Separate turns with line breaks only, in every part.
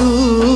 Ooh.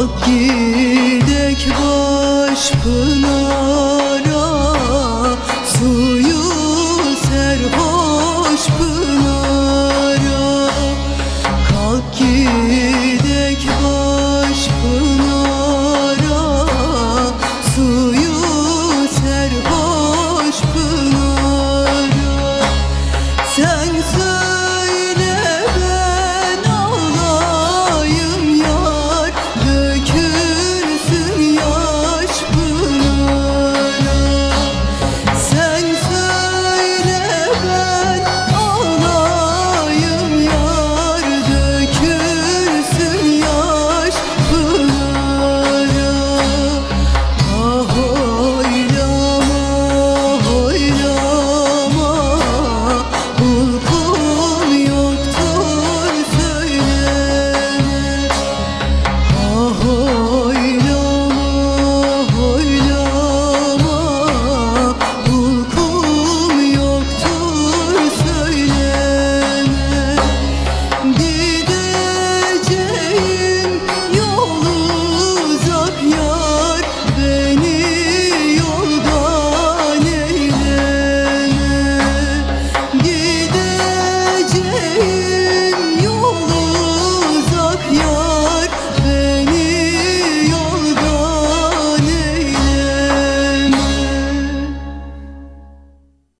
Kalk gidek baş pınara